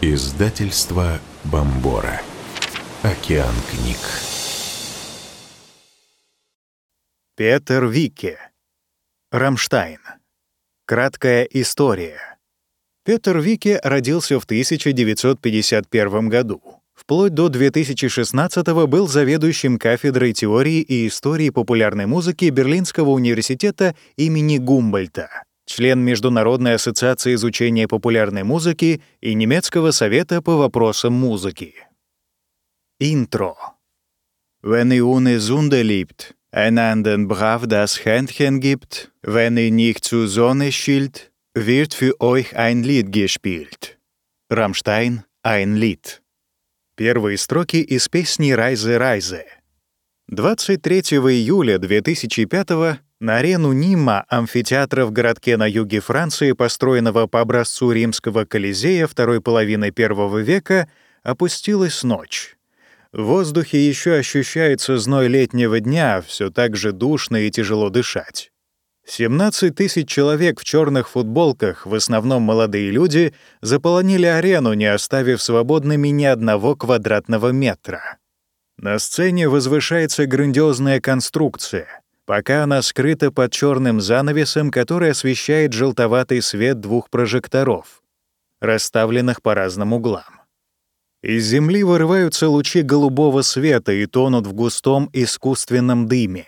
Издательство Бомбора. Океан книг. Петер Вике. Рамштайн. Краткая история. Петер Вике родился в 1951 году. Вплоть до 2016 был заведующим кафедрой теории и истории популярной музыки Берлинского университета имени Гумбольта член Международной ассоциации изучения популярной музыки и Немецкого совета по вопросам музыки. Интро. Wenn ihr ohne Sünde liebt, einander brav das Händchen gibt, wenn ihr nicht zur Sonne schielt, wird für euch ein Lied gespielt. Рамштайн «Ein Lied». Первые строки из песни «Райзе, Райзе». 23 июля 2005 на арену Нима, амфитеатра в городке на юге Франции, построенного по образцу римского Колизея второй половины первого века, опустилась ночь. В воздухе еще ощущается зной летнего дня, все так же душно и тяжело дышать. 17 тысяч человек в черных футболках, в основном молодые люди, заполонили арену, не оставив свободными ни одного квадратного метра. На сцене возвышается грандиозная конструкция — пока она скрыта под черным занавесом, который освещает желтоватый свет двух прожекторов, расставленных по разным углам. Из земли вырываются лучи голубого света и тонут в густом искусственном дыме.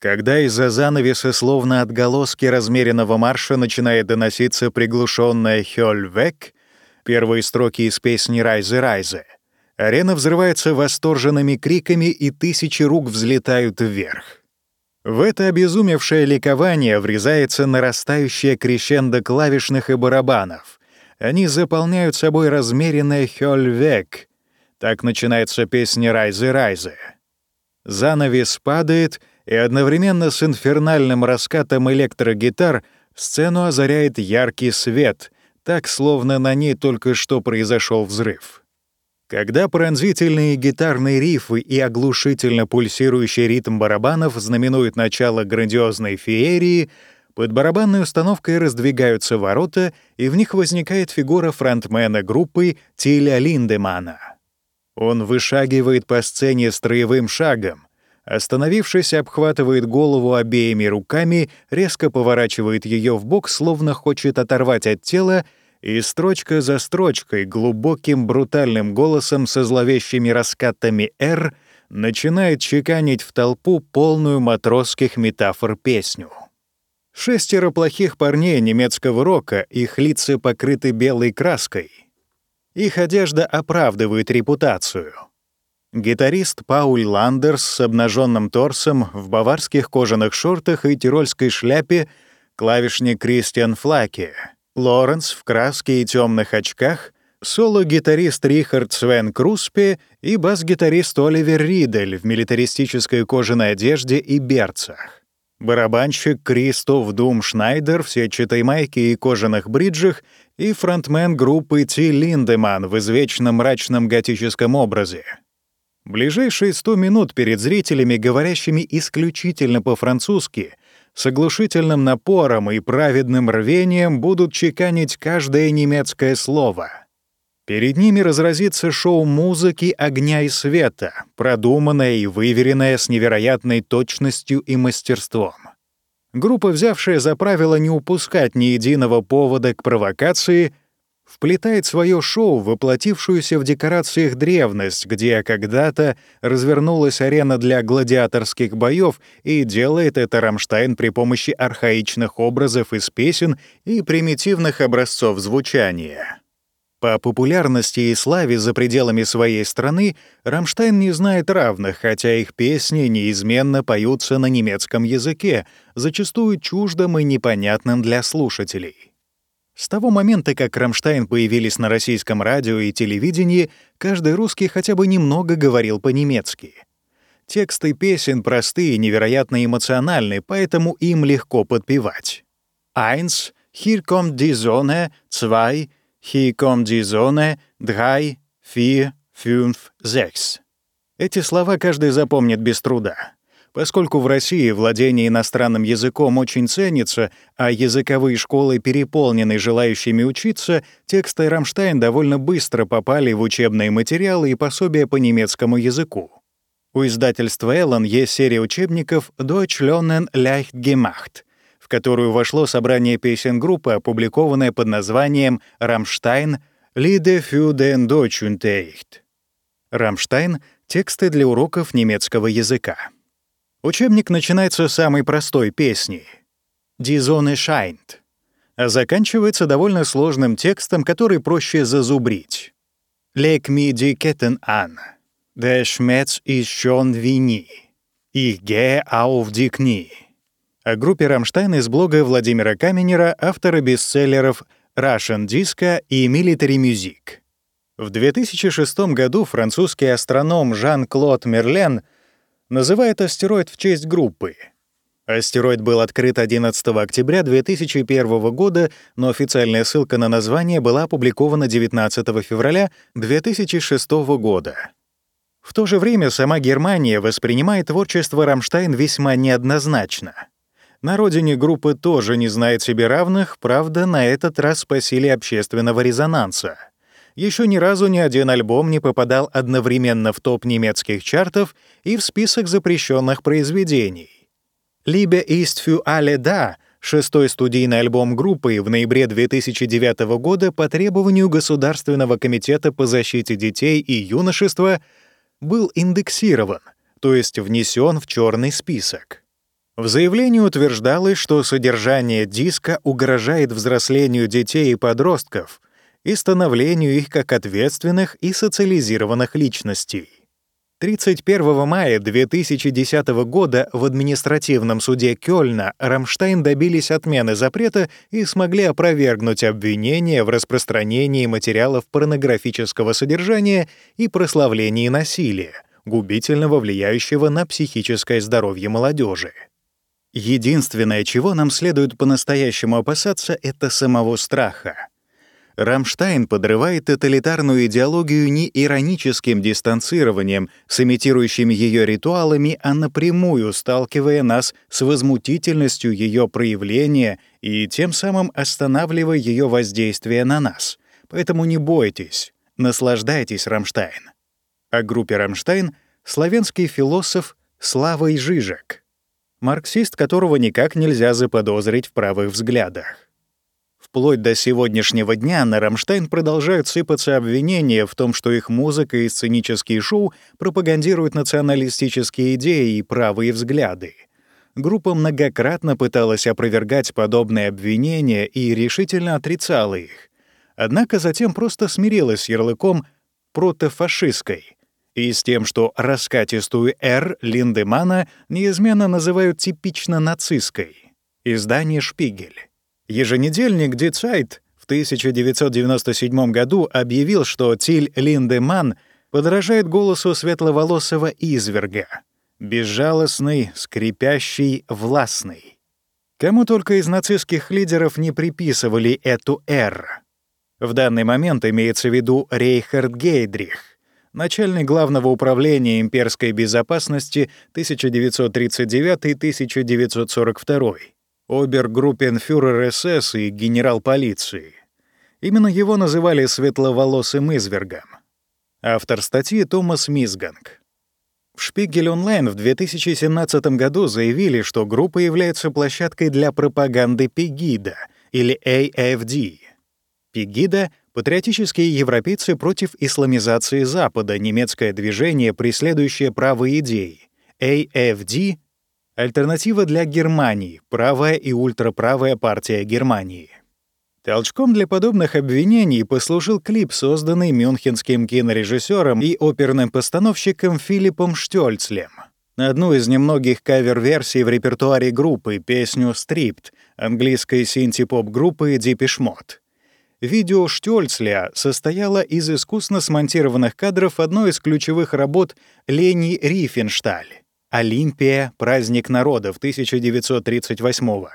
Когда из-за занавеса, словно отголоски размеренного марша, начинает доноситься приглушенная «Хёльвек», первые строки из песни «Райзе, Райзе», арена взрывается восторженными криками, и тысячи рук взлетают вверх. В это обезумевшее ликование врезается нарастающее крещендо клавишных и барабанов. Они заполняют собой размеренное «Хёльвек». Так начинается песня «Райзе, Райзе». Занавес падает, и одновременно с инфернальным раскатом электрогитар сцену озаряет яркий свет, так словно на ней только что произошел взрыв. Когда пронзительные гитарные рифы и оглушительно пульсирующий ритм барабанов знаменуют начало грандиозной феерии, под барабанной установкой раздвигаются ворота, и в них возникает фигура фронтмена группы Тиля Линдемана. Он вышагивает по сцене строевым шагом, остановившись, обхватывает голову обеими руками, резко поворачивает ее в бок, словно хочет оторвать от тела и строчка за строчкой глубоким брутальным голосом со зловещими раскатами «Р» начинает чеканить в толпу полную матросских метафор песню. Шестеро плохих парней немецкого рока, их лица покрыты белой краской. Их одежда оправдывает репутацию. Гитарист Пауль Ландерс с обнаженным торсом в баварских кожаных шортах и тирольской шляпе, клавишник Кристиан Флаке — Лоренс в краске и темных очках, соло-гитарист Рихард Свен Круспе и бас-гитарист Оливер Ридель в милитаристической кожаной одежде и берцах. Барабанщик Кристоф Дум Шнайдер в сетчатой майке и кожаных бриджах и фронтмен группы Ти Линдеман в извечно мрачном готическом образе. Ближайшие сто минут перед зрителями, говорящими исключительно по-французски, с оглушительным напором и праведным рвением будут чеканить каждое немецкое слово. Перед ними разразится шоу музыки, огня и света, продуманное и выверенное с невероятной точностью и мастерством. Группа, взявшая за правило не упускать ни единого повода к провокации, вплетает свое шоу, воплотившуюся в декорациях древность, где когда-то развернулась арена для гладиаторских боев, и делает это Рамштайн при помощи архаичных образов из песен и примитивных образцов звучания. По популярности и славе за пределами своей страны Рамштайн не знает равных, хотя их песни неизменно поются на немецком языке, зачастую чуждым и непонятным для слушателей. С того момента, как «Рамштайн» появились на российском радио и телевидении, каждый русский хотя бы немного говорил по-немецки. Тексты песен простые, невероятно эмоциональны, поэтому им легко подпевать. «Eins, hier kommt die Sonne, zwei, hier kommt die Sonne, drei, vier, fünf, sechs». Эти слова каждый запомнит без труда. Поскольку в России владение иностранным языком очень ценится, а языковые школы переполнены желающими учиться, тексты «Рамштайн» довольно быстро попали в учебные материалы и пособия по немецкому языку. У издательства «Эллен» есть серия учебников «Deutsch lernen leicht gemacht», в которую вошло собрание песен группы, опубликованное под названием «Рамштайн Lieder für den Deutschunterricht». «Рамштайн» — тексты для уроков немецкого языка. Учебник начинается с самой простой песни «Die Sonne scheint», а заканчивается довольно сложным текстом, который проще зазубрить. «Leg mir die Ketten an. Der Schmerz ist schön wie nie. Ich gehe auf die Knie». О группе «Рамштайн» из блога Владимира Каминера, автора бестселлеров «Russendisko» и «Militärmusik». В 2006 году французский астроном Жан-Клод Мерлен — называет астероид в честь группы. Астероид был открыт 11 октября 2001 года, но официальная ссылка на название была опубликована 19 февраля 2006 года. В то же время сама Германия воспринимает творчество «Рамштайн» весьма неоднозначно. На родине группы тоже не знает себе равных, правда, на этот раз спасили общественного резонанса — еще ни разу ни один альбом не попадал одновременно в топ немецких чартов и в список запрещенных произведений. «Liebe ist für alle da» шестой студийный альбом группы в ноябре 2009 года по требованию Государственного комитета по защите детей и юношества был индексирован, то есть внесен в черный список. В заявлении утверждалось, что содержание диска угрожает взрослению детей и подростков — и становлению их как ответственных и социализированных личностей. 31 мая 2010 года в административном суде Кёльна Рамштайн добились отмены запрета и смогли опровергнуть обвинения в распространении материалов порнографического содержания и прославлении насилия, губительного влияющего на психическое здоровье молодежи. Единственное, чего нам следует по-настоящему опасаться, это самого страха. Рамштайн подрывает тоталитарную идеологию не ироническим дистанцированием с имитирующими ее ритуалами, а напрямую сталкивая нас с возмутительностью ее проявления и тем самым останавливая ее воздействие на нас. Поэтому не бойтесь, наслаждайтесь Рамштайн. О группе Рамштайн — славянский философ Славой Жижек, марксист которого никак нельзя заподозрить в правых взглядах. Вплоть до сегодняшнего дня на «Rammstein» продолжают сыпаться обвинения в том, что их музыка и сценические шоу пропагандируют националистические идеи и правые взгляды. Группа многократно пыталась опровергать подобные обвинения и решительно отрицала их. Однако затем просто смирилась с ярлыком «протофашистской» и с тем, что раскатистую «Р» Линдемана неизменно называют типично нацистской. Издание «Шпигель». Еженедельник Die Zeit в 1997 году объявил, что Тиль Линдеман подражает голосу светловолосого изверга. Безжалостный, скрипящий, властный. Кому только из нацистских лидеров не приписывали эту «Р». В данный момент имеется в виду Рейхард Гейдрих, начальник Главного управления имперской безопасности 1939-1942 обергруппенфюрер СС и генерал полиции. Именно его называли светловолосым извергом. Автор статьи Томас Мизганг. В «Шпигель онлайн» в 2017 году заявили, что группа является площадкой для пропаганды Пегида или AFD. Пегида — патриотические европейцы против исламизации Запада, немецкое движение, преследующее правые идеи. AFD Альтернатива для Германии — правая и ультраправая партия Германии. Толчком для подобных обвинений послужил клип, созданный мюнхенским кинорежиссером и оперным постановщиком Филиппом Штёльцлем. Одну из немногих кавер-версий в репертуаре группы, песню «Stripped» английской синти-поп-группы Mode. Видео Штёльцля состояло из искусно смонтированных кадров одной из ключевых работ Лени Рифеншталь «Олимпия. Праздник народов» 1938 -го.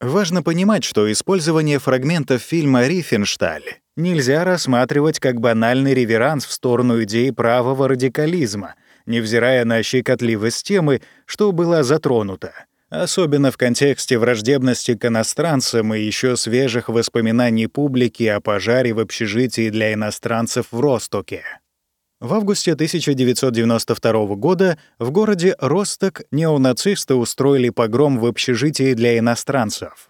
Важно понимать, что использование фрагментов фильма «Рифеншталь» нельзя рассматривать как банальный реверанс в сторону идеи правого радикализма, невзирая на щекотливость темы, что была затронута, особенно в контексте враждебности к иностранцам и еще свежих воспоминаний публики о пожаре в общежитии для иностранцев в Ростоке. В августе 1992 года в городе Росток неонацисты устроили погром в общежитии для иностранцев.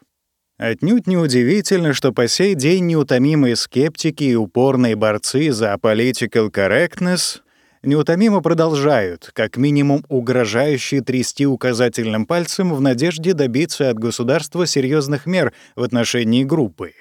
Отнюдь не удивительно, что по сей день неутомимые скептики и упорные борцы за political correctness неутомимо продолжают, как минимум угрожающие трясти указательным пальцем в надежде добиться от государства серьезных мер в отношении группы.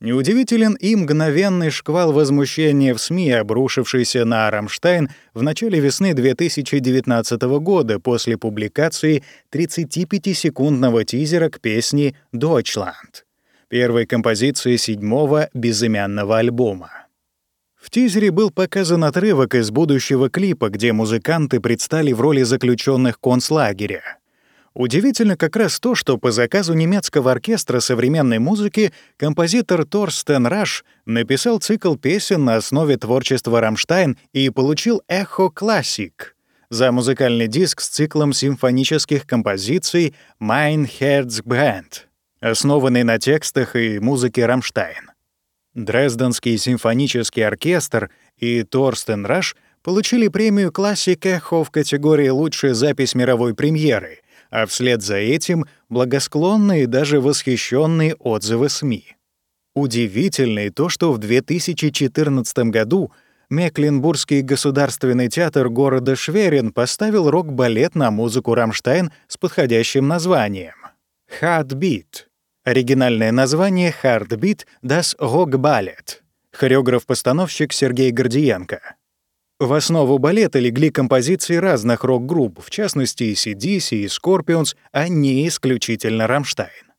Неудивителен и мгновенный шквал возмущения в СМИ, обрушившийся на Рамштайн в начале весны 2019 года после публикации 35-секундного тизера к песне «Deutschland», первой композиции седьмого безымянного альбома. В тизере был показан отрывок из будущего клипа, где музыканты предстали в роли заключенных концлагеря. Удивительно как раз то, что по заказу немецкого оркестра современной музыки композитор Торстен Раш написал цикл песен на основе творчества «Rammstein» и получил «Echo Klassik» за музыкальный диск с циклом симфонических композиций «Mein Herz brennt», основанный на текстах и музыке «Rammstein». Дрезденский симфонический оркестр и Торстен Раш получили премию «Klassik Echo» в категории «Лучшая запись мировой премьеры», а вслед за этим благосклонные и даже восхищенные отзывы СМИ. Удивительно и то, что в 2014 году Мекленбургский государственный театр города Шверин поставил рок-балет на музыку «Rammstein» с подходящим названием «Heartbeat». Оригинальное название «Heartbeat das Rockballet». Хореограф-постановщик Сергей Гордиенко. В основу балета легли композиции разных рок-групп, в частности и CDC, и Scorpions, а не исключительно Рамштайн.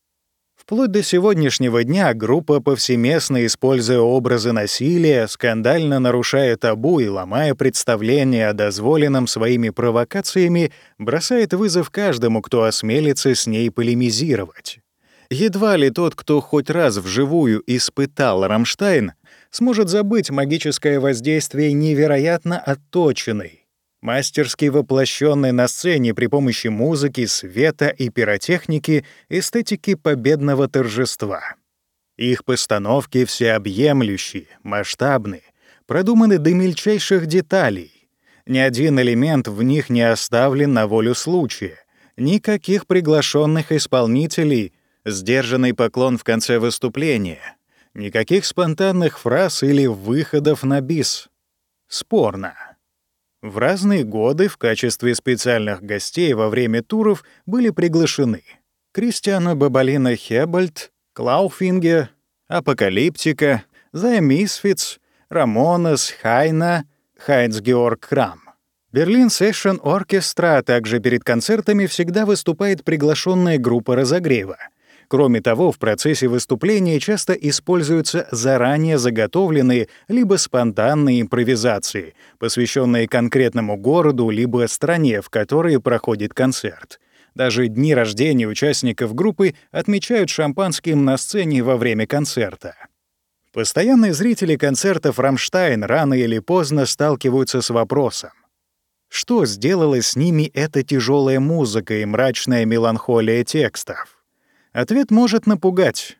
Вплоть до сегодняшнего дня группа, повсеместно используя образы насилия, скандально нарушая табу и ломая представления о дозволенном своими провокациями, бросает вызов каждому, кто осмелится с ней полемизировать. Едва ли тот, кто хоть раз вживую испытал Рамштайн, сможет забыть магическое воздействие невероятно отточенной, мастерски воплощенной на сцене при помощи музыки, света и пиротехники эстетики победного торжества. Их постановки всеобъемлющие, масштабные, продуманы до мельчайших деталей. Ни один элемент в них не оставлен на волю случая. Никаких приглашенных исполнителей, сдержанный поклон в конце выступления — Никаких спонтанных фраз или выходов на бис. Спорно. В разные годы в качестве специальных гостей во время туров были приглашены Кристиана Бабалина Хебальд, Клауфинге, Апокалиптика, The Misfits, Рамонес, Хайна, Хайнц Георг Крам. Берлин Session Оркестра, также перед концертами всегда выступает приглашенная группа разогрева — Кроме того, в процессе выступления часто используются заранее заготовленные либо спонтанные импровизации, посвященные конкретному городу либо стране, в которой проходит концерт. Даже дни рождения участников группы отмечают шампанским на сцене во время концерта. Постоянные зрители концертов «Rammstein» рано или поздно сталкиваются с вопросом, что сделала с ними эта тяжелая музыка и мрачная меланхолия текстов? Ответ может напугать.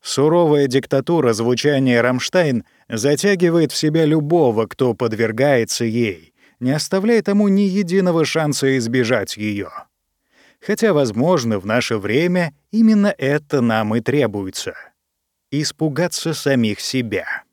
Суровая диктатура звучания «Rammstein» затягивает в себя любого, кто подвергается ей, не оставляя тому ни единого шанса избежать ее. Хотя, возможно, в наше время именно это нам и требуется — испугаться самих себя.